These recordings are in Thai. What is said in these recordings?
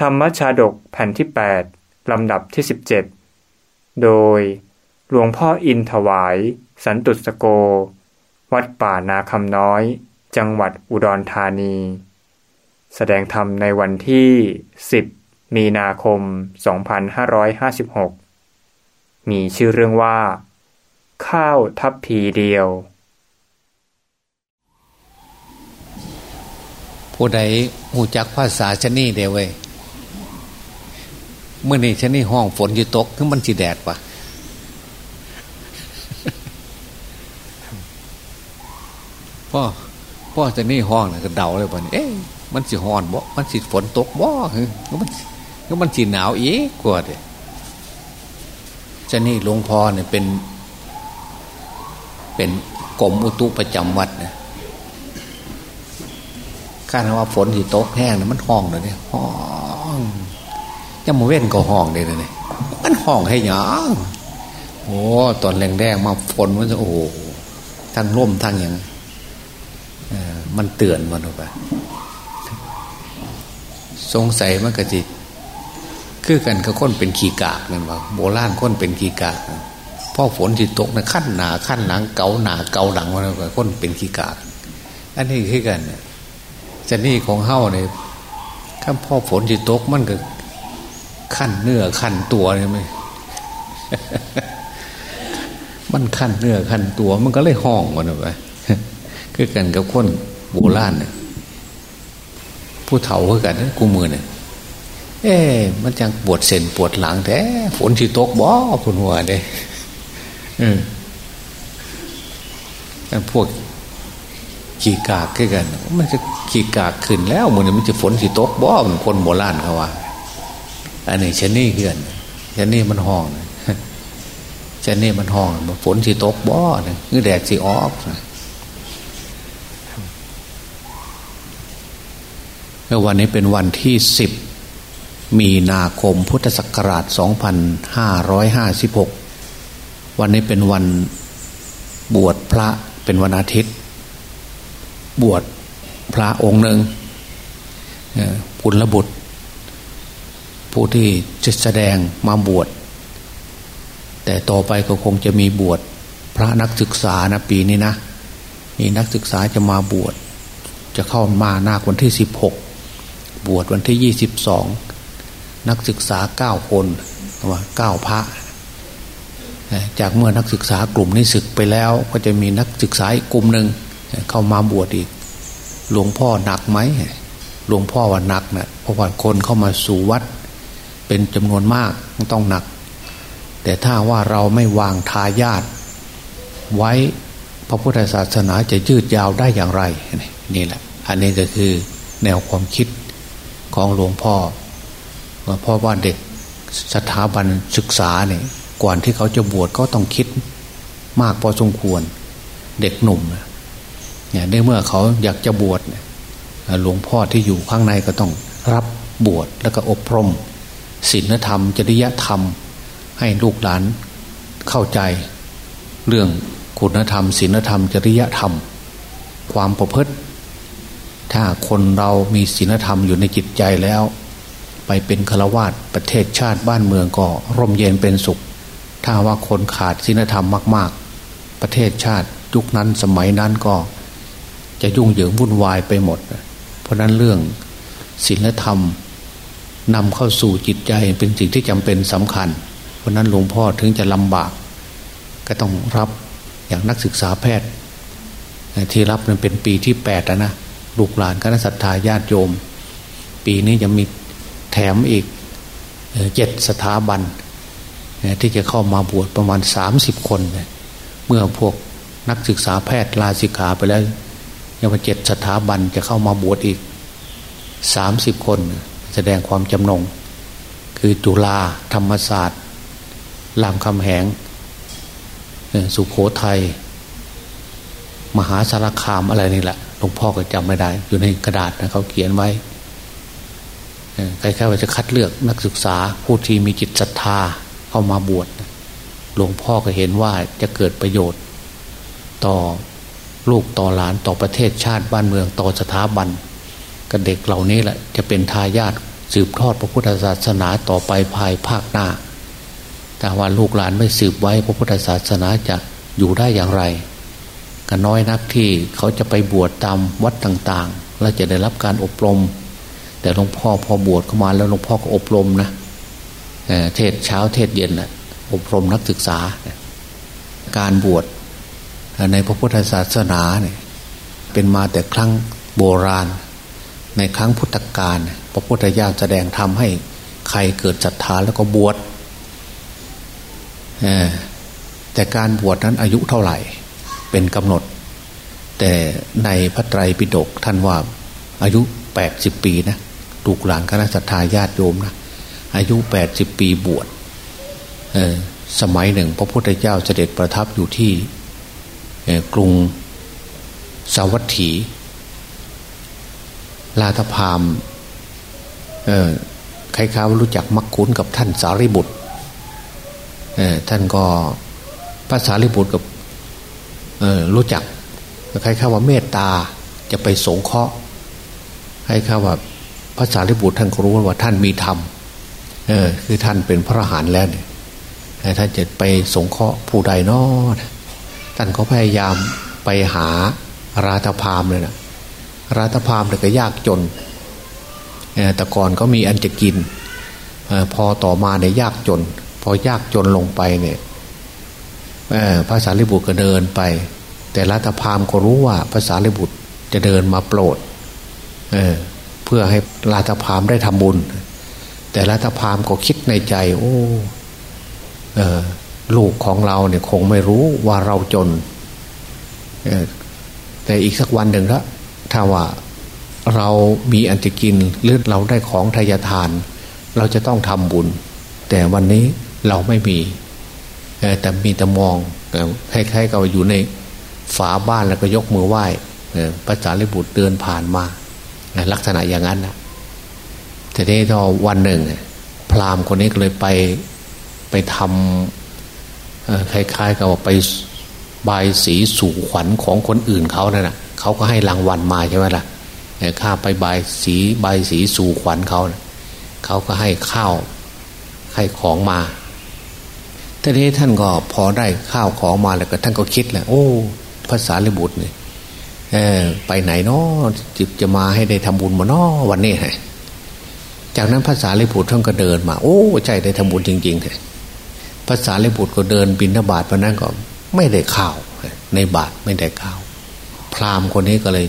ธรรมชาดกแผ่นที่ 8 ลำดับที่ 17 โดยหลวงพ่ออินถวาย สันตุสโก วัดป่านาคำน้อย จังหวัดอุดรธานี แสดงธรรมในวันที่ 10 มีนาคม 2556 มีชื่อเรื่องว่า ข้าวทัพพีเดียว ผู้ใดหูจักภาษาชนีเดียวเว้ย เมื่อนี้ชนีห้องฝนอยู่ตกคือมันจีแดดปะพ่อพ่อจะนี่ห้องนะก็เดาเลยป่ะเอ๊ะมันสิห้อนบ่ มันสิฝนตกบ่เฮ้ยมันก็มันสีหนาวอีกกว่าเดจะนี่หลวงพ่อเนี่ยเป็น เป็นกรมอุตุประจำวัดนะคาดว่าฝนที่ตกแห้งนะมันห้องเลยเนี่ยห้อง ยังมาเว้นก็ห้องเลยเนี่ยมันห้องให้หยังโอ้ตอนแรงแดงมาฝนมันจะโอ้ทั้งร่มทั้งอย่างมันเตือนมันออกไปสงสัยมันก็จิคือกันกับคนเป็นขีกากนั่นว่าโบราณคนเป็นขีกากพ่อฝนที่ตกนะขั้นหนาขั้นหลังเกาหนาเกาหลังมันก็คนเป็นขีกาก อันนี้คือกันจะนี่ของเฮ้าเนี่ยข้าพ่อฝนที่ตกมันก็ ขั้นเนื้อขั้นตัวเนี่ยไหมมันขั้นเนื้อขั้นตัว มันก็เลยห้องมันไปคือกันกับคนโบราณเนี่ยผู้เฒ่าคือกันกูมือเนี่ยเอ๊มันจังปวดเส้นปวดหลังแท้ฝนที่ตกบ่คุนหัวเด้เออกันพวกขี่กากคือกัน มันจะขี่กากขึ้นแล้วมือนี่มันจะฝนที่ตกบ่มันคนโบราณเขาว่า อันนี้ชนี่เกือนชนี่มันห้องชนี่มันห้องฝนที่ตกบ่เนี่ยคือแดดสีออกแล้ววันนี้เป็นวันที่สิบมีนาคมพุทธศักราช 2556 วันนี้เป็นวันบวชพระเป็นวันอาทิตย์ บวชพระองค์หนึ่งปุณบุตร ผู้ที่จะแสดงมาบวช แต่ต่อไปก็คงจะมีบวชพระนักศึกษานะปีนี้นะ มีนักศึกษาจะมาบวช จะเข้ามาหน้าวันที่สิบหกบวชวันที่ยี่สิบสองนักศึกษาเก้าคนว่าเก้าพระ จากเมื่อนักศึกษากลุ่มนี้ศึกไปแล้ว ก็จะมีนักศึกษาอีกกลุ่มหนึ่งเข้ามาบวชอีก หลวงพ่อหนักไหมหลวงพ่อว่าหนักนะเพราะว่าคนเข้ามาสู่วัด เป็นจำนวนมากต้องหนัก แต่ถ้าว่าเราไม่วางทายาทไว้พระพุทธศาสนาจะยืดยาวได้อย่างไร นี่แหละ อันนี้ก็คือแนวความคิดของหลวงพ่อเพราะว่าเด็กสถาบันศึกษาเนี่ยก่อนที่เขาจะบวชก็ต้องคิดมากพอสมควรเด็กหนุ่มเนี่ยในเมื่อเขาอยากจะบวชหลวงพ่อที่อยู่ข้างในก็ต้องรับบวชแล้วก็อบรม ศีลธรรม จริยธรรม ให้ลูกหลานเข้าใจ เรื่องคุณธรรมศีลธรรม จริยธรรม ความประพฤติ ถ้าคนเรามีศีลธรรมอยู่ในจิตใจแล้ว ไปเป็นฆราวาสประเทศชาติบ้านเมืองก็ร่มเย็นเป็นสุข ถ้าว่าคนขาดศีลธรรมมาก ๆ ประเทศชาติยุคนั้นสมัยนั้นก็ จะยุ่งเหยิงวุ่นวายไปหมด เพราะนั้นเรื่องศีลธรรม นำเข้าสู่จิตใจเป็นสิ่งที่จำเป็นสำคัญ เพราะนั้นหลวงพ่อถึงจะลำบาก ก็ต้องรับอย่างนักศึกษาแพทย์ ที่รับนั้นเป็นปีที่แปดนะลูกหลานคณะสัตยาญาติโยม ปีนี้ยังมีแถมอีกเจ็ดสถาบัน ที่จะเข้ามาบวชประมาณสามสิบคน เมื่อพวกนักศึกษาแพทย์ลาสิกขาไปแล้วยังมาเจ็ดสถาบันจะเข้ามาบวชอีกสามสิบคน แสดงความจำนง คือจุฬาธรรมศาสตร์รามคำแหง สุขโขทัยมหาสารคามอะไรนี่แหละหลวงพ่อก็จำไม่ได้ อยู่ในกระดาษนะเขาเขียนไว้ใครๆว่าจะคัดเลือกนักศึกษาผู้ที่มีจิตศรัทธาเข้ามาบวชหลวงพ่อก็เห็นว่าจะเกิดประโยชน์ ต่อลูกต่อหลานต่อประเทศชาติบ้านเมืองต่อสถาบัน กับเด็กเหล่านี้แหละจะเป็นทายาทสืบทอดพระพุทธศาสนาต่อไปภายภาคหน้า แต่ว่าลูกหลานไม่สืบไว้พระพุทธศาสนาจะอยู่ได้อย่างไรก็น้อยนักที่เขาจะไปบวชตามวัดต่างๆ และจะได้รับการอบรม แต่หลวงพ่อพอบวชเข้ามาแล้วหลวงพ่อก็อบรมนะเทศเช้าเทศเย็นนะอบรมนักศึกษา การบวชในพระพุทธศาสนาเนี่ยเป็นมาแต่ครั้งโบราณ ในครั้งพุทธกาลพระพุทธเจ้าแสดงทำให้ใครเกิดศรัทธาแล้วก็บวชแต่การบวชนั้นอายุเท่าไหร่ เป็นกำหนด แต่ในพระไตรปิฎกท่านว่าอายุแปดสิบปีนะลูกหลานคณะสัตยาญาติโยมนะอายุแปดสิบปีบวชสมัยหนึ่ง พระพุทธเจ้าเสด็จประทับอยู่ที่กรุงสาวัตถี ลาธพามใครข้ารู้จักมักคุ้นกับท่านสารีบุตรท่านก็พระสารีบุตรกับรู้จักใครข้าว่าเมตตาจะไปสงเคราะห์ใครข้าว่าพระสารีบุตรท่านก็รู้ว่าท่านมีธรรมเออคือท่านเป็นพระอรหันต์แล้วเนี่ยท่านจะไปสงเคราะห์ผู้ใดนอท่านก็พยายามไปหาราธพามเลยนะ ราธพามแต่ก็ยากจนแต่ก่อนก็มีอันจะกินพอต่อมาเนี่ยยากจน พอยากจนลงไปเนี่ยพระสารีบุตรก็เดินไป แต่รัตพามก็รู้ว่าพระสารีบุตรจะเดินมาโปรดเเพื่อให้ราตพามได้ทำบุญ แต่รัตพามก็คิดในใจ โอ้ลูกของเราเนี่ยคงไม่รู้ว่าเราจนแต่อีกสักวันหนึ่งละ ถ้าว่าเรามีอันจะกินหรือเราได้ของทายทาน เราจะต้องทำบุญ แต่วันนี้เราไม่มี แต่มีแต่มองคล้ายๆกับอยู่ในฝาบ้านแล้วก็ยกมือไหว้พระจารีบุตรเดินผ่านมาลักษณะอย่างนั้นนะแต่นี้พอวันหนึ่ง พราหมณ์คนนี้ก็เลยไปไปทำคล้ายๆ กับไปบายสีสู่ขวัญของคนอื่นเขานั่นนะ เขาก็ให้รางวัลมาใช่ไหมล่ะข้าไปบายสีบายสีสู่ขวัญเขาเขาก็ให้ข้าวให้ของมาทีนี้ท่านก็พอได้ข้าวของมาแล้วก็ท่านก็คิดแหละโอ้ภาษาลิบุตรเนี่ยไปไหนเนาะจิบจะมาให้ได้ทำบุญมาเนาะวันนี้ไงจากนั้นภาษาลิบุตรท่านก็เดินมา โอ้ใจได้ทำบุญจริงๆเลยภาษาลิบุตรก็เดินบินทบาทวันนั้นก็ไม่ได้ข้าวในบาทไม่ได้ข้าว พราหมณ์คนนี้ก็เลย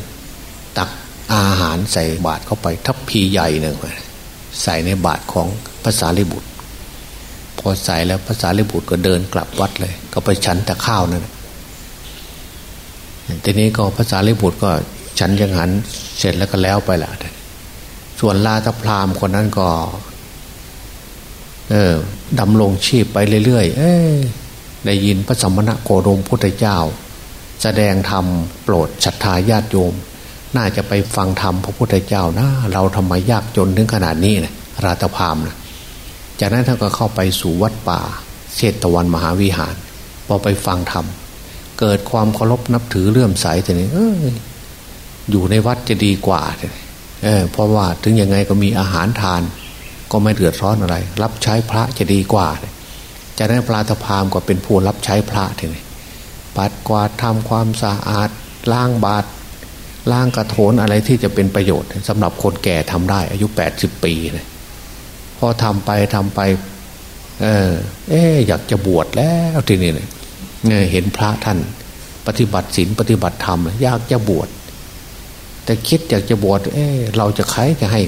ตักอาหารใส่บาทเข้าไป ทัพพีใหญ่หนึ่งใส่ในบาทของภาษาลิบุตร พอใส่แล้วภาษาลิบุตรก็เดินกลับวัดเลย ก็ไปฉันแต่ข้าวนั่นทีนี้ก็ภาษาลิบุตรก็ฉันยังหันเสร็จแล้วก็แล้วไปละส่วนลาตพรามคนนั้นก็ เออดำลงชีพไปเรื่อยๆเอ้ได้ยินพระสมณะโคดมพุทธเจ้า แสดงธรรมโปรดศรัทธาญาติโยม น่าจะไปฟังธรรมพระพุทธเจ้านะเราทำไมยากจนถึงขนาดนี้นะราตพามนะจากนั้นท่านก็เข้าไปสู่วัดป่าเชตตะวันมหาวิหาร พอไปฟังธรรม เกิดความเคารพนับถือเลื่อมใสแต่นี้เอออยู่ในวัดจะดีกว่าเออเพราะว่าถึงยังไงก็มีอาหารทาน ก็ไม่เดือดร้อนอะไร รับใช้พระจะดีกว่าจากนั้นปลาตพามก็เป็นผู้รับใช้พระทีนี้ ปัดกวาดทำความสะอาดล้างบาตรล้างกระโถนอะไรที่จะเป็นประโยชน์สำหรับคนแก่ทำได้ อายุแปดสิบปีเลยพอทำไปทำไป เออเอ๊อยากจะบวชแล้วทีนี้เนี่ยเห็นพระท่าน ปฏิบัติศีลปฏิบัติธรรมอยากจะบวชแต่คิดอยากจะบวชเอ๊เราจะใครจะให้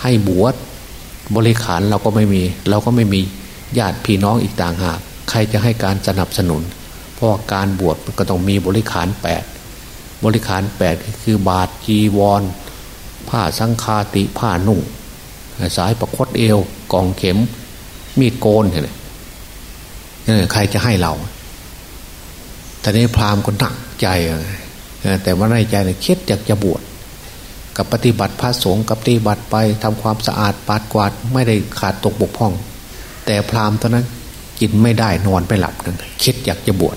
ให้บวชบริขารเราก็ไม่มี เราก็ไม่มีญาติพี่น้องอีกต่างหาก ใครจะให้การสนับสนุน ราะการบวชก็ต้องมีบริขารแปดบริขารแปดคือบาทจีวร ผ้าสังฆาติผ้านุ่ง สายประคตเอวกองเข็ม มีดโกนเห็นไหมใครจะให้เราแต่นี้พราหมณ์ก็หนักใจแต่ว่าในใจเนี่ยคิดอยากจะบวชกับปฏิบัติพระสงฆ์กับปฏิบัติไปทำความสะอาดปาดกวาดไม่ได้ขาดตกบกพร่อง แต่พราหมณ์ตอนนั้นกินไม่ได้นอนไม่หลับนั่นคิดอยากจะบวช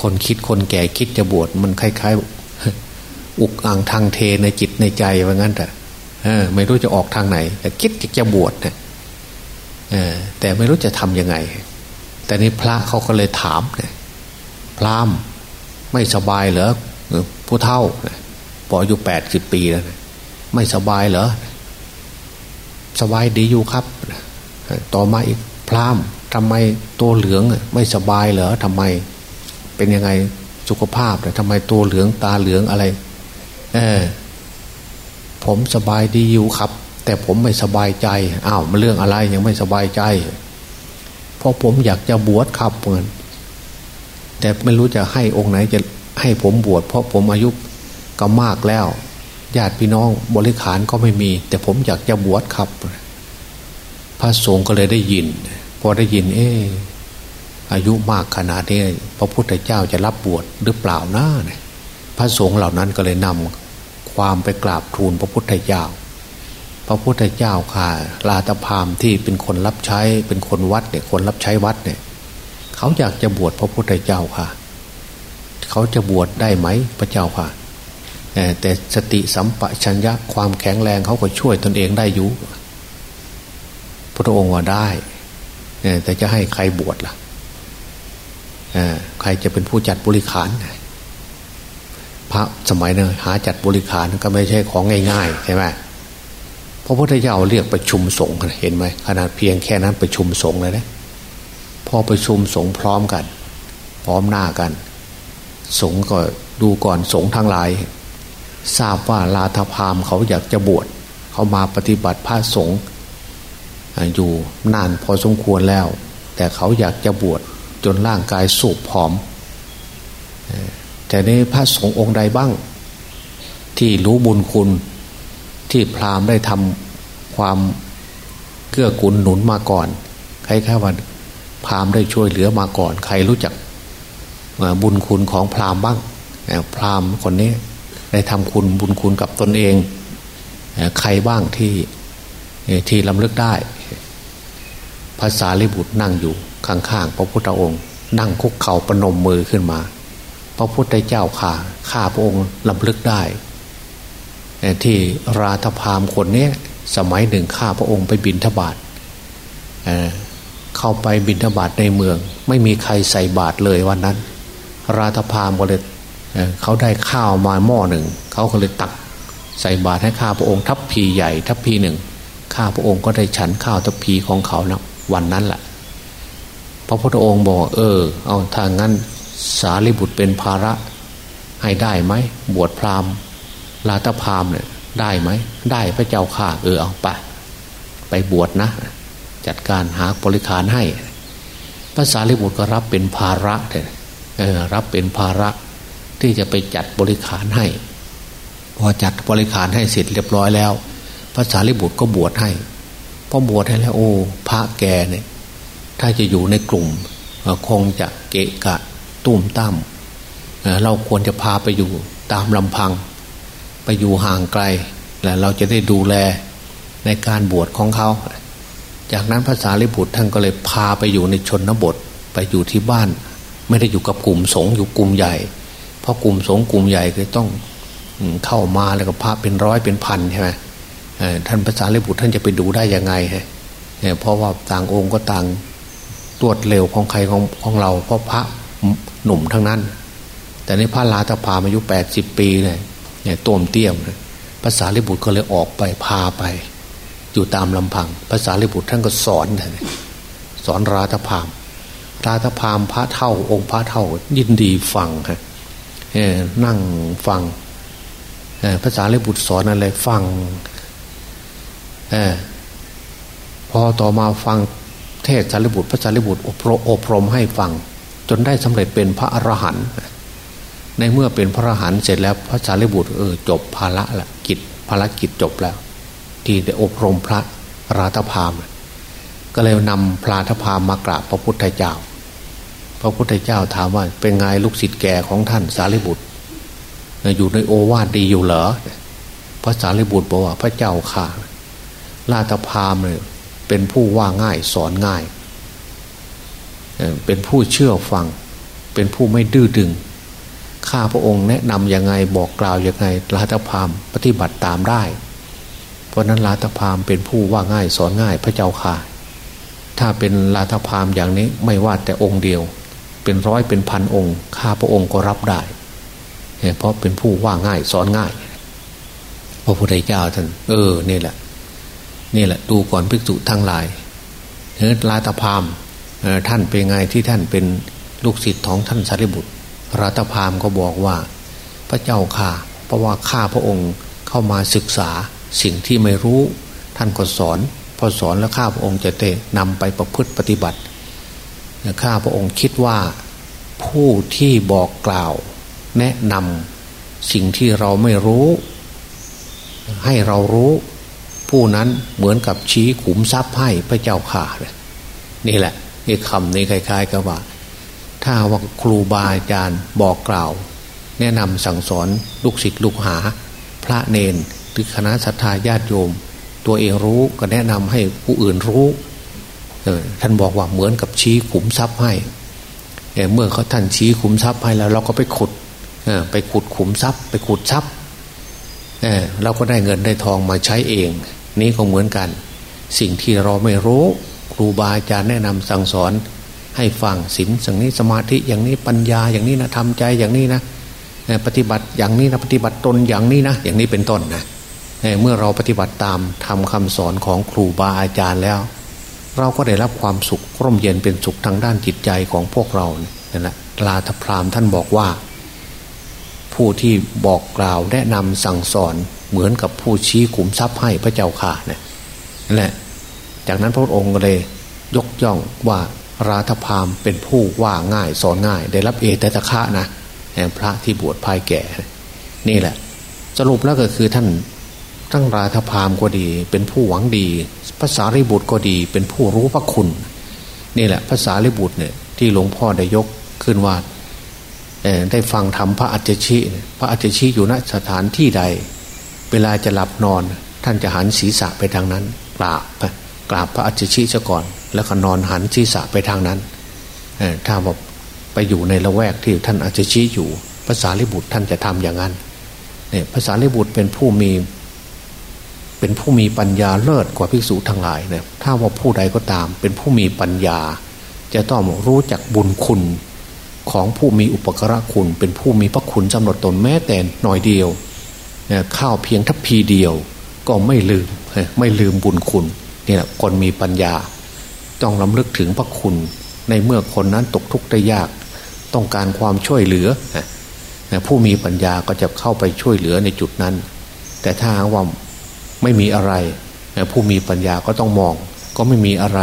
คนคิดคนแก่คิดจะบวชมันคล้ายๆ อุกอ่างทางเทในจิตในใจว่างั้นแต่ไม่รู้จะออกทางไหน แต่คิดจะบวชเนี่ยแต่ไม่รู้จะทำยังไง แต่นี้พระเขาก็เลยถามเนี่ยพรามไม่สบายเหรอผู้เท่าปออยู่แปดสิบปีแล้วไม่สบายเหรอสบายดีอยู่ครับ ต่อมาอีกพราม ทำไมตัวเหลืองไม่สบายเหรอทำไม เป็นยังไงสุขภาพแต่ทำไมตัวเหลืองตาเหลืองอะไร เออผมสบายดีอยู่ครับ แต่ผมไม่สบายใจอ้าวมันเรื่องอะไรยังไม่สบายใจ เพราะผมอยากจะบวชครับเหมือนแต่ไม่รู้จะให้องค์ไหนจะให้ผมบวชเพราะผมอายุก็มากแล้วญาติพี่น้องบริขารก็ไม่มี แต่ผมอยากจะบวชครับ พระสงฆ์ก็เลยได้ยิน อได้ยิน เอออายุมากขนาดนี้พระพุทธเจ้าจะรับบวชหรือเปล่านะพระสงฆ์เหล่านั้นก็เลยนำความไปกราบทูลพระพุทธเจ้า พระพุทธเจ้าค่ะลาตพามที่เป็นคนรับใช้เป็นคนวัดเนี่ยคนรับใช้วัดเนี่ยเขาอยากจะบวชพระพุทธเจ้าค่ะ เขาจะบวชได้ไหมพระเจ้าค่ะแต่สติสัมปชัญญะความแข็งแรงเขาก็ช่วยตนเองได้อยู่ พระองค์ว่าได้ แต่จะให้ใครบวชล่ะใครจะเป็นผู้จัดบริขารพระสมัยนึงหาจัดบริขารก็ไม่ใช่ของง่ายๆใช่ไหมพระพุทธเจ้าเรียกประชุมสงฆ์เห็นไหมขนาดเพียงแค่นั้นประชุมสงฆ์เลยนะพอประชุมสงฆ์พร้อมกัน พร้อมหน้ากัน สงฆ์ก็ดูก่อนสงฆ์ทั้งหลาย ทราบว่าลาทพามเขาอยากจะบวชเขามาปฏิบัติพระสงฆ์ อยู่นานพอสมควรแล้ว แต่เขาอยากจะบวชจนร่างกายสูบผอม แต่ในพระสงฆ์องค์ใดบ้าง ที่รู้บุญคุณที่พราหมณ์ได้ทำความเกื้อกูลหนุนมาก่อน ใครแค่ว่าพราหมณ์ได้ช่วยเหลือมาก่อน ใครรู้จักบุญคุณของพราหมณ์บ้างพราหมณ์คนนี้ได้ทำคุณบุญคุณกับตนเอง ใครบ้างที่ที่ลำลึกได้ ภาษาลิบุตรนั่งอยู่ข้างๆพระพุทธองค์ นั่งคุกเข่าประนมมือขึ้นมา พระพุทธเจ้าข่าข้าพระองค์ลำลึกได้ที่ราธพามคนนี้สมัยหนึ่งข้าพระองค์ไปบินทบาทเข้าไปบินทบาทในเมือง ไม่มีใครใส่บาตรเลยวันนั้น ราธพามก็เลยเขาได้ข้าวมาหม้อหนึ่ง เขาก็เลยตักใส่บาตรให้ข้าพระองค์ทัพพีใหญ่ทัพพีหนึ่งข้าพระองค์ก็ได้ฉันข้าวทัพพีของเขานะ วันนั้นแหละพระพุทธองค์บอกเออ เอาทางงั้นสารีบุตรเป็นภาระให้ได้ไหมบวชพราหมณ์ลาตพราหมณ์เนี่ยได้ไหมได้พระเจ้าข่าเออเอาไปไปบวชนะ จัดการหาบริขารให้ภาษาลิบุตรก็รับเป็นภาระเออรับเป็นภาระที่จะไปจัดบริขารให้ พอจัดบริขารให้เสร็จเรียบร้อยแล้วภาษาลิบุตรก็บวชให้ พอบวชให้แล้วโอ้พระแกเนี่ย ถ้าจะอยู่ในกลุ่มคงจะเกะกะตุ้มตั้มเราควรจะพาไปอยู่ตามลำพัง ไปอยู่ห่างไกล แล้วเราจะได้ดูแลในการบวชของเขา จากนั้นภาษาลิบุตรท่านก็เลยพาไปอยู่ในชนบท ไปอยู่ที่บ้าน ไม่ได้อยู่กับกลุ่มสงฆ์อยู่กลุ่มใหญ่ เพราะกลุ่มสงฆ์กลุ่มใหญ่คือต้องเข้ามาแล้วก็พระเป็นร้อยเป็นพันใช่ไหม ท่านภาษาลิบุตรท่านจะไปดูได้ยังไงฮะเพราะว่าต่างองค์ก็ต่างตรวจเร็วของใครของของเรา เพราะพระหนุ่มทั้งนั้น แต่ในพระลาตพามอายุแปดสิบปีเนี่ยเนี่ยต้มเตี้ยมภาษาลิบุตรก็เลยออกไปพาไป อยู่ตามลำพังภาษาลิบุตรท่านก็สอนสอนราตพามราตพามพระเท่า องค์พระเท่ายินดีฟังฮะนั่งฟังภาษาลิบุตรสอนอะไรฟัง อพอต่อมาฟังเทศสารีบุตรพระสารีบุตรอบรมให้ฟัง จนได้สำเร็จเป็นพระอรหันต์ในเมื่อเป็นพระอรหันต์เสร็จแล้วพระสารีบุตรเออจบภาระละกิจภารกิจจบแล้ว ที่ได้อบรมพระราธพาม ก็เลยนำพระราธพามมากราบพระพุทธเจ้า พระพุทธเจ้าถามว่าเป็นไงลูกศิษย์แก่ของท่านสารีบุตร อยู่ในโอวาทดีอยู่เหรอพระสารีบุตรบอกว่าพระเจ้าข่า ราธพามเลยเป็นผู้ว่าง่ายสอนง่าย เป็นผู้เชื่อฟัง เป็นผู้ไม่ดื้อดึง ข้าพระองค์แนะนำยังไงบอกกล่าวยังไงราชพามปฏิบัติตามได้ เพราะนั้นลาตพามเป็นผู้ว่าง่ายสอนง่ายพระเจ้าค่ะ ถ้าเป็นลาตพามอย่างนี้ไม่ว่าแต่องค์เดียว เป็นร้อยเป็นพันองค์ ข้าพระองค์ก็รับได้ เพราะเป็นผู้ว่าง่ายสอนง่ายพระพุทธเจ้าท่านเออนี่แหละ นี่แหละดูก่อนภิกษุทั้งหลายเฮ้ลาตพามท่านเป็นไงที่ท่านเป็นลูกศิษย์ของท่านสารีบุตรราตพามก็บอกว่า พระเจ้าค่ะเพราะว่าข้าพระองค์เข้ามาศึกษาสิ่งที่ไม่รู้ ท่านก็สอน พอสอนแล้วข้าพระองค์จะเตะนำไปประพฤติปฏิบัติข้าพระองค์คิดว่าผู้ที่บอกกล่าว แนะนำสิ่งที่เราไม่รู้ ให้เรารู้ ผู้นั้นเหมือนกับชี้ขุมทรัพย์ให้พระเจ้าข่านี่แหละนี่คำนี้คล้าย ๆกับว่า ถ้าว่าครูบาอาจารย์บอกกล่าว แนะนำสั่งสอนลูกศิษย์ลูกหา พระเนนรือคณะศรัทธาญาติโยม ตัวเองรู้ก็แนะนำให้ผู้อื่นรู้ท่านบอกว่าเหมือนกับชี้ขุมทรัพย์ให้เมื่อเขาท่านชี้ขุมทรัพย์ให้แล้ว เราก็ไปขุดไปขุดขุมทรัพย์ ไปขุดทรัพย์เราก็ได้เงินได้ทองมาใช้เอง นี่ก็เหมือนกัน สิ่งที่เราไม่รู้ครูบาอาจารย์แนะนำสั่งสอน ให้ฟังศีลสิ่งนี้สมาธิอย่างนี้ปัญญาอย่างนี้นะทำใจอย่างนี้นะปฏิบัติอย่างนี้นะปฏิบัติตนอย่างนี้นะอย่างนี้เป็นต้นนะเมื่อเราปฏิบัติตามทำคำสอนของครูบาอาจารย์แล้ว เราก็ได้รับความสุขร่มเย็นเป็นสุขทางด้านจิตใจของพวกเราเนี่ยนะลาธพรามท่านบอกว่า ผู้ที่บอกกล่าวแนะนำสั่งสอน เหมือนกับผู้ชี้ขุมทรัพย์ให้พระเจ้าข่าเนี่ยนั่นแหละจากนั้นพระองค์ก็เลยยกย่องว่าราธพามเป็นผู้ว่าง่ายสอนง่าย ได้รับเอตตะคะนะพระที่บวชภายแก่ นี่แหละ สรุปแล้วก็คือท่านทั้งราธพามก็ดี เป็นผู้หวังดีภาษาริบุตรก็ดี เป็นผู้รู้พระคุณ นี่แหละภาษาริบุตรเนี่ยที่หลวงพ่อได้ยกขึ้นว่าได้ฟังธรรมพระอัจฉริพระอัจฉริอยู่ณสถานที่ใด เวลาจะหลับนอน ท่านจะหันศีรษะไปทางนั้น กราบกราบพระอัจฉริซะก่อน แล้วก็นอนหันศีรษะไปทางนั้นถ้าบอกไปอยู่ในละแวกที่ท่านอัจฉริอยู่ภาษาลิบุตรท่านจะทำอย่างนั้นเนี่ยภาษาลิบุตรเป็นผู้มีเป็นผู้มีปัญญาเลิศกว่าภิกษุทั้งหลายเนี่ยถ้าว่าผู้ใดก็ตาม เป็นผู้มีปัญญา จะต้องรู้จักบุญคุณของผู้มีอุปกระคุณ เป็นผู้มีพระคุณสำหรับตนแม้แต่หน่อยเดียว ข้าวเพียงทัพพีเดียวก็ไม่ลืมไม่ลืมบุญคุณเนี่ยคนมีปัญญา ต้องลำลึกถึงพระคุณ ในเมื่อคนนั้นตกทุกข์ได้ยาก ต้องการความช่วยเหลือ ผู้มีปัญญาก็จะเข้าไปช่วยเหลือในจุดนั้น แต่ถ้าว่าไม่มีอะไร ผู้มีปัญญาก็ต้องมอง ก็ไม่มีอะไร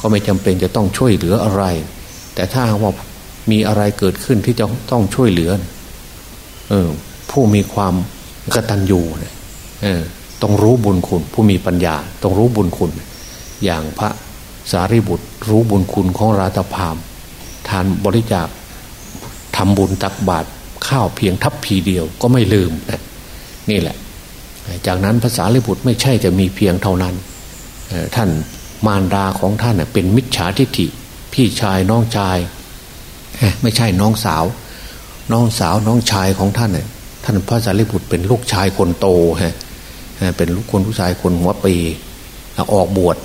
ก็ไม่จำเป็นจะต้องช่วยเหลืออะไร แต่ถ้าว่ามีอะไรเกิดขึ้นที่จะต้องช่วยเหลือ เออผู้มีความ กตัญญูเออต้องรู้บุญคุณ ผู้มีปัญญา ต้องรู้บุญคุณ อย่างพระสารีบุตร รู้บุญคุณของราตพาม ทานบริจาคทำบุญตักบาตรข้าวเพียงทัพพีเดียวก็ไม่ลืมนะนี่แหละ จากนั้นภาษาลิบุตรไม่ใช่จะมีเพียงเท่านั้น ท่านมารดาของท่านเป็นมิจฉาทิฏฐิ พี่ชายน้องชาย ไม่ใช่น้องสาว น้องสาวน้องชายของท่าน ท่านพระสารีบุตรเป็นลูกชายคนโตฮะเป็นลูกคนผู้ชายคนหัวปีออกบวช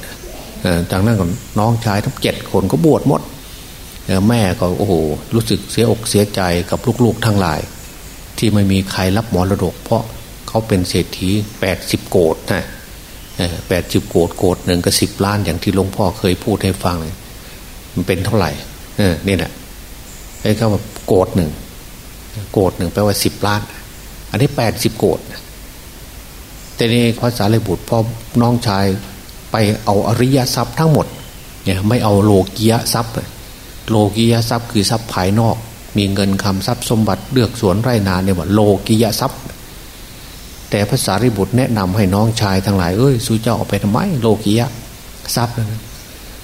จากนั้นก็น้องชายทั้งเจ็ดคนก็บวชหมดแม่ก็โอ้โหรู้สึกเสียอกเสียใจกับลูกๆทั้งหลาย ที่ไม่มีใครรับมรดก เพราะเขาเป็นเศรษฐีแปดสิบโกดนะแปดสิบโกดโกดหนึ่งก็สิบล้านอย่างที่หลวงพ่อเคยพูดให้ฟังเลยมันเป็นเท่าไหร่เออนี่แหละไอ้คำว่าโกดหนึ่งโกดหนึ่งแปลว่าสิบล้าน อันนี้แปดสิบโกดแต่นี่พระสารีบุตรพ่อน้องชายไปเอาอริยทรัพย์ทั้งหมดเนี่ยไม่เอาโลกียทรัพย์โลกียทรัพย์คือทรัพย์ภายนอก มีเงินคำทรัพย์สมบัติเลือกสวนไร่นาเนี่ยว่าโลกียทรัพย์ แต่ภาษาริบุตรแนะนำให้น้องชายทั้งหลายเอ้ยสู้เจ้าออกไปทำไมโลกียะทรัพย์นั้น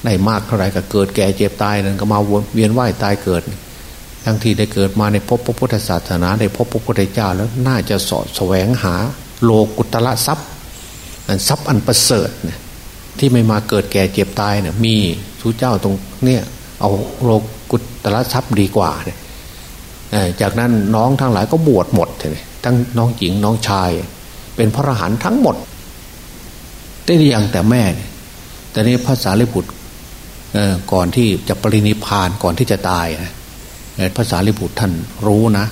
ได้มากเท่าไรก็เกิดแก่เจ็บตายนั่นก็มาวนเวียนว่ายตายเกิด ทั้งที่ได้เกิดมาในภพพระพุทธศาสนาได้พบพระพุทธเจ้าแล้วน่าจะสอดแสวงหาโลกุตละทรัพย์อันทรัพย์อันประเสริฐเนี่ยที่ไม่มาเกิดแก่เจ็บตายเนี่ยมีสู้เจ้าตรงเนี่ยเอาโลกุตละทรัพย์ดีกว่าเนี่ยจากนั้นน้องทั้งหลายก็บวชหมดเลยทั้งน้องหญิงน้องชาย เป็นพระอรหันต์ทั้งหมดได้ยังแต่แม่ แต่นี้ภาษาลิบุตรก่อนที่จะปรินิพานก่อนที่จะตายนะ ภาษาลิบุตรท่านรู้นะ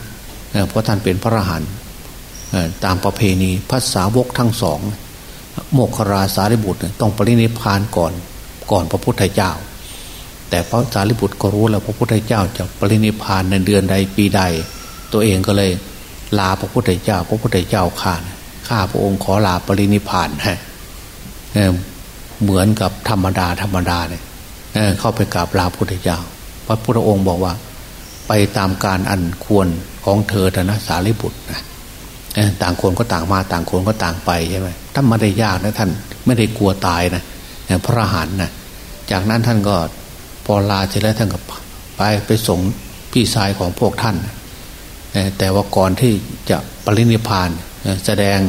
เพราะท่านเป็นพระอรหันต์ตามประเพณีภาษาวกทั้งสอง โมกขราสารีบุตรต้องปรินิพานก่อนก่อนพระพุทธเจ้า แต่พระสารีบุตรก็รู้แล้วพระพุทธเจ้าจะปรินิพานในเดือนใดปีใด ตัวเองก็เลยลาพระพุทธเจ้า พระพุทธเจ้าข้าข้าพระองค์ขอลาปรินิพานฮะเหมือนกับธรรมดาธรรมดาเนี่ยเข้าไปกราบลาพระพุทธเจ้า พระพุทธองค์บอกว่า ไปตามการอันควรของเธอธนะสารีบุตรนะต่างคนก็ต่างมาต่างคนก็ต่างไปใช่ไหมท่านไม่ได้ยากนะท่านไม่ได้กลัวตายนะพระหันนะจากนั้นท่านก็พอลาเสร็จแล้วท่านก็ไปไปส่งพี่ชายของพวกท่านแต่ว่าก่อนที่จะปรินิพานแสดง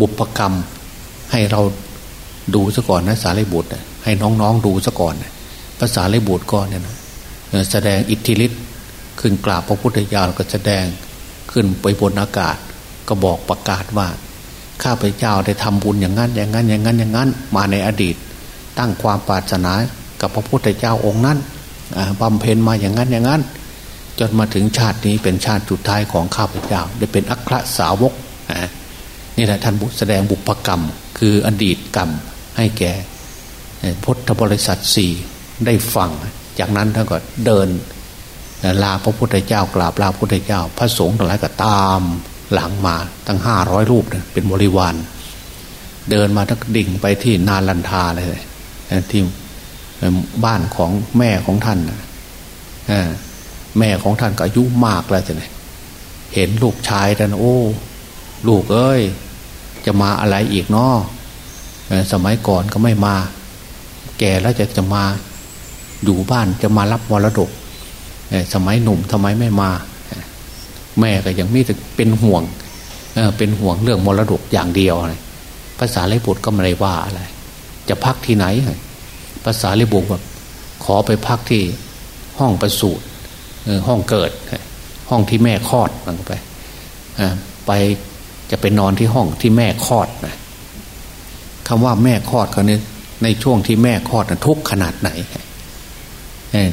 บุพกรรมให้เราดูซะก่อนนะสารีบุตรให้น้องๆดูซะก่อนภาษาลิบุตรก็เนี่ยนะแสดงอิทธิฤทธิ์ ขึ้นกราบพระพุทธเจ้าก็แสดงขึ้นไปบนอากาศ ก็บอกประกาศว่า ข้าพเจ้าได้ทำบุญอย่างนั้น อย่างนั้นอย่างนั้นอย่างนั้น มาในอดีต ตั้งความปรารถนากับพระพุทธเจ้าองค์นั้นบำเพ็ญมาอย่างนั้นอย่างนั้น จนมาถึงชาตินี้เป็นชาติสุดท้ายของข้าพเจ้า ได้เป็นอัครสาวกนี่แหละท่านแสดงบุพกรรม คืออดีตกรรมให้แก่พุทธบริษัทสี่ได้ฟัง จากนั้นท่านก็เดิน ลาพระพุทธเจ้ากราบลาพระพุทธเจ้า พระสงฆ์ทั้งหลายก็ตามหลังมาตั้งห้าร้อยรูปเป็นบริวาร เดินมาทั้งดิ่งไปที่นาลันทาเลยที่บ้านของแม่ของท่านแม่ของท่านก็อายุมากแล้วจะไหนเห็นลูกชายท่านโอ้ ลูกเอ้ย จะมาอะไรอีกเนาะสมัยก่อนก็ไม่มา แก่แล้วจะจะมาอยู่บ้านจะมารับมรดก สมัยหนุ่มทำไมไม่มา แม่ก็ยังมีแต่เป็นห่วงเป็นห่วงเรื่องมรดกอย่างเดียวเลยภาษาลิบุตรก็ไม่ได้ว่าอะไร จะพักที่ไหนภาษาลิบุตรแบบขอไปพักที่ห้องประสูติห้องเกิด ห้องที่แม่คลอดลงไปไปจะไปนอนที่ห้องที่แม่คลอดนะคำว่าแม่คลอดเขาเนี่ยในช่วงที่แม่คลอดนะทุกขนาดไหน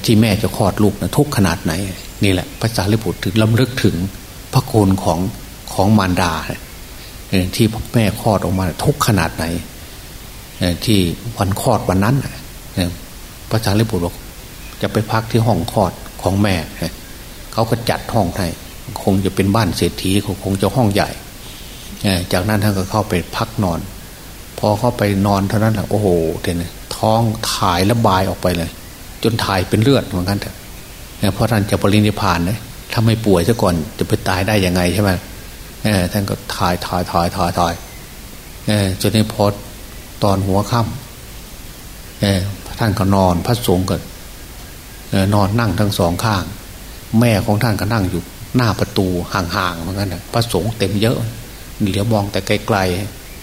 ที่แม่จะคลอดลูกนะทุกขนาดไหน นี่แหละพระสารีบุตรถึงลำลึกถึงพระโคนของของมารดาที่แม่คลอดออกมาทุกขนาดไหนที่วันคลอดวันนั้นพระสารีบุตรบอกจะไปพักที่ห้องคลอดของแม่เขาก็จัดห้องให้คงจะเป็นบ้านเศรษฐีคงจะห้องใหญ่จากนั้นท่านก็เข้าไปพักนอน พอเข้าไปนอนเท่านั้นแหละโอ้โหเนท้องถ่ายระบายออกไปเลย จนถ่ายเป็นเลือดเหมือนกันเถอะเพราะท่านจะปรินิพานเนะถ้าไม่ป่วยซะก่อนจะไปตายได้ยังไงใช่ไหมท่านก็ถ่ายถ่ายถ่ายถ่ายถ่ายจนในพอตอนหัวค่ำท่านก็นอนพระสงฆ์ก็นอนนั่งทั้งสองข้าง แม่ของท่านก็นั่งอยู่หน้าประตูห่างๆเหมือนกันพระสงฆ์เต็มเยอะเหลียวมองแต่ไกล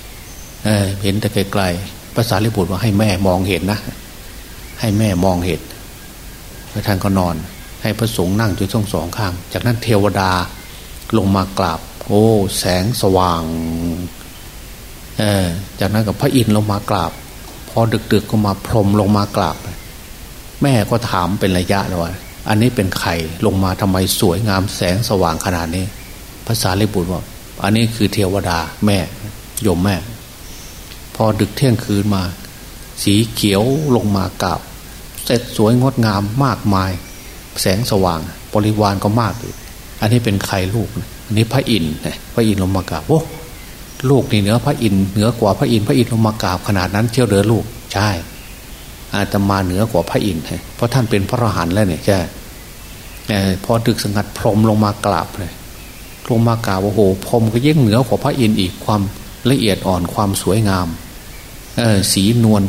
ๆเเห็นแต่ไกลๆภาษาลิบุตรว่าให้แม่มองเห็นนะ ให้แม่มองเห็น แล้วท่านก็นอน ให้พระสงฆ์นั่งอยู่ช่องสองข้าง จากนั้นเทวดาลงมากราบ โอ้ แสงสว่างเออจากนั้นกับพระอินทร์ลงมากราบ พอดึกๆก็มาพรมลงมากราบ แม่ก็ถามเป็นระยะเลยว่าอันนี้เป็นไข่ลงมาทำไมสวยงามแสงสว่างขนาดนี้ภาษาลิบุตรว่า อันนี้คือเทวดาแม่ยมแม่ พอดึกเที่ยงคืนมา สีเขียวลงมากราบ เสร็จสวยงดงามมากมาย แสงสว่างบริวารก็มากอยู่อันนี้เป็นใครลูกอันนี้พระอินทร์พระอินทร์ลงมากราบโอ้ลูกนี่เหนือพระอินทร์เหนือกว่าพระอินทร์พระอินทร์ลงมากราบขนาดนั้นเที่ยวเดือลูกใช่อาจจะมาเหนือกว่าพระอินทร์เพราะท่านเป็นพระอรหันต์แล้วเนี่ยใช่พอดึกสงัดพรมลงมากราบเลยลงมากราบโอ้โหพรมก็ยิ่งเหนือกว่าพระอินทร์อีกความละเอียดอ่อนความสวยงามสีนวล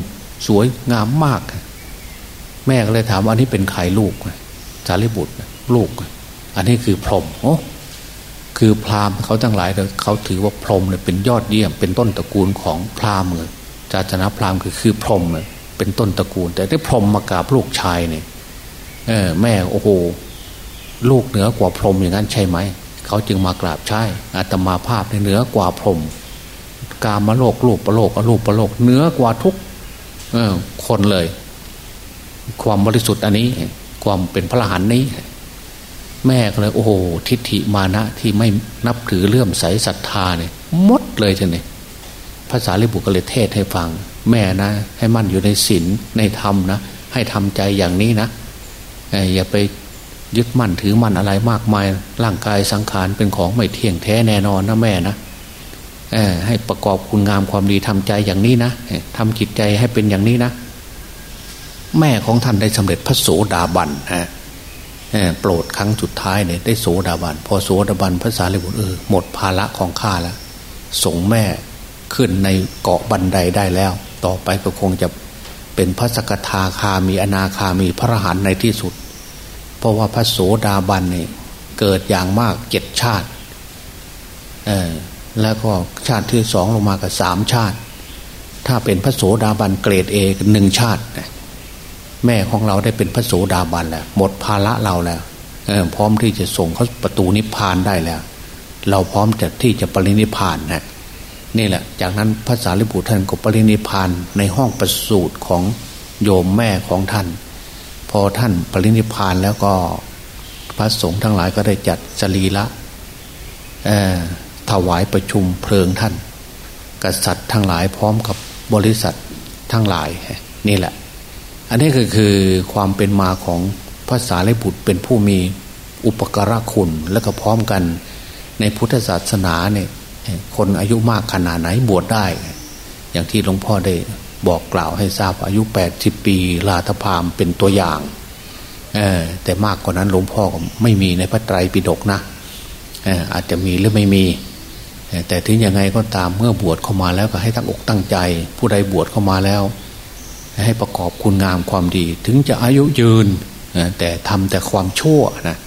สวยงามมาก แม่ก็เลยถามว่าอันนี้เป็นใครลูกสารีบุตรลูก อันนี้คือพรหมโอ้คือพราหมณ์เขาทั้งหลายเขาถือว่าพรหมเนี่ยเป็นยอดเยี่ยม เป็นต้นตระกูลของพราหมณ์เลยศาสนาพราหมณ์คือคือพรหมเลยเป็นต้นตระกูล แต่ได้พรหมมากราบลูกชายเนี่ยเออแม่โอ้โหลูกเหนือกว่าพรหมอย่างนั้นใช่ไหมเขาจึงมากราบใช่อาตมาภาพเหนือกว่าพรหมกามาโลกรูปประโลกอรูปประโลกเหนือกว่าทุกคนเลย ความบริสุทธิ์อันนี้ ความเป็นพระหันนี้ แม่ก็เลย โอ้โห ทิฏฐิมานะที่ไม่นับถือเลื่อมใสศรัทธาเนี่ยมดเลยทีนี้ภาษาลิบุกเลยเทศให้ฟัง แม่นะ ให้มั่นอยู่ในศีลในธรรมนะ ให้ทำใจอย่างนี้นะอย่าไปยึดมั่นถือมั่นอะไรมากมาย ร่างกายสังขารเป็นของไม่เที่ยงแท้แน่นอนนะแม่นะให้ประกอบคุณงามความดีทำใจอย่างนี้นะทำจิตใจให้เป็นอย่างนี้นะ แม่ของท่านได้สำเร็จพระโสดาบันฮะโปรดครั้งสุดท้ายเนี่ยได้โสดาบัน พอโสดาบันพระสารีบุตรเออหมดภาระของข้าแล้วส่งแม่ขึ้นในเกาะบันไดได้แล้ว ต่อไปก็คงจะเป็นพระสกทาคามีอนาคามีพระหันในที่สุด เพราะว่าพระโสดาบันเนี่ยเกิดอย่างมากเจ็ดชาติเออแล้วก็ชาติที่สองลงมากับสามชาติ ถ้าเป็นพระโสดาบันเกรดเอหนึ่งชาติ แม่ของเราได้เป็นพระโสดาบันแล้วหมดภาระเราแล้วพร้อมที่จะส่งเขาประตูนิพพานได้แล้ว เราพร้อมจะที่จะปรินิพพานนะนี่แหละ จากนั้นพระสารีบุตรท่านก็ปรินิพพานในห้องประสูตรของโยมแม่ของท่าน พอท่านปรินิพานแล้วก็พระสงฆ์ทั้งหลายก็ได้จัดสรีละถวายประชุมเพลิงท่าน กษัตริย์ทั้งหลายพร้อมกับบริษัททั้งหลายนี่แหละ อันนี้ก็คือความเป็นมาของภาษาลิบุตรเป็นผู้มีอุปการะคุณและก็พร้อมกัน ในพุทธศาสนาเนี่ยคนอายุมากขนาดไหนบวชได้ อย่างที่หลวงพ่อได้บอกกล่าวให้ทราบอายุแปดสิบปีลาธพามเป็นตัวอย่างแต่มากกว่านั้นหลวงพ่อก็ไม่มีในพระไตรปิฎกนะอาจจะมีหรือไม่มี แต่ถึงยังไงก็ตามเมื่อบวชเข้ามาแล้วก็ให้ตั้งอกตั้งใจ ผู้ใดบวชเข้ามาแล้ว ให้ประกอบคุณงามความดี ถึงจะอายุยืน แต่ทำแต่ความชั่วนะ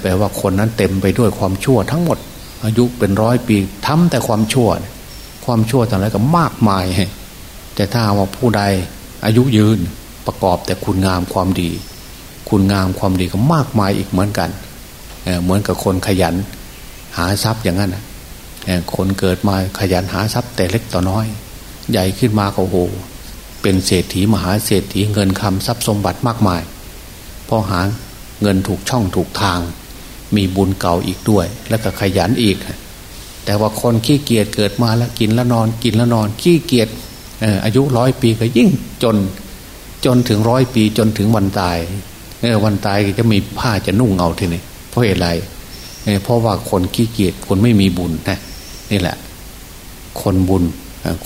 แปลว่าคนนั้นเต็มไปด้วยความชั่วทั้งหมด อายุเป็นร้อยปีทำแต่ความชั่ว ความชั่วต่างๆก็มากมาย แต่ถ้าว่าผู้ใดอายุยืนประกอบแต่คุณงามความดี คุณงามความดีก็มากมายอีกเหมือนกันเหมือนกับคนขยัน หาทรัพย์อย่างนั้นคนเกิดมาขยันหาทรัพย์แต่เล็กต่อน้อย ใหญ่ขึ้นมาก็โห เป็นเศรษฐีมหาเศรษฐีเงินคำทรัพย์สมบัติมากมายพอหาเงินถูกช่องถูกทาง มีบุญเก่าอีกด้วย แล้วก็ขยันอีก แต่ว่าคนขี้เกียจเกิดมาแล้วกินแล้วนอน กินแล้วนอน ขี้เกียจอายุร้อยปีก็ยิ่งจนจนถึงร้อยปีจนถึงวันตายวันตายจะมีผ้าจะนุ่งเงาทีนี้เพราะอะไรเพราะว่าคนขี้เกียจคนไม่มีบุญนะนี่แหละ คนบุญ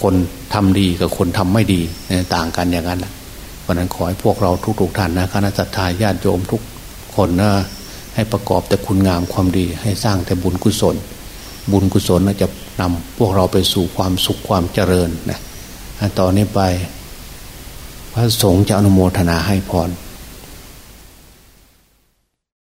คน ทำดีกับคนทำไม่ดีต่างกันอย่างนั้นเพราะนั้นขอให้พวกเราทุกๆท่านนะคณะสัตยาญาติโยมทุกคนนะให้ประกอบแต่คุณงามความดี ให้สร้างแต่บุญกุศล บุญกุศลจะนำพวกเราไปสู่ความสุขความเจริญนะต่อนนี้ไป พระสงฆ์จะอนุโมทนาให้พร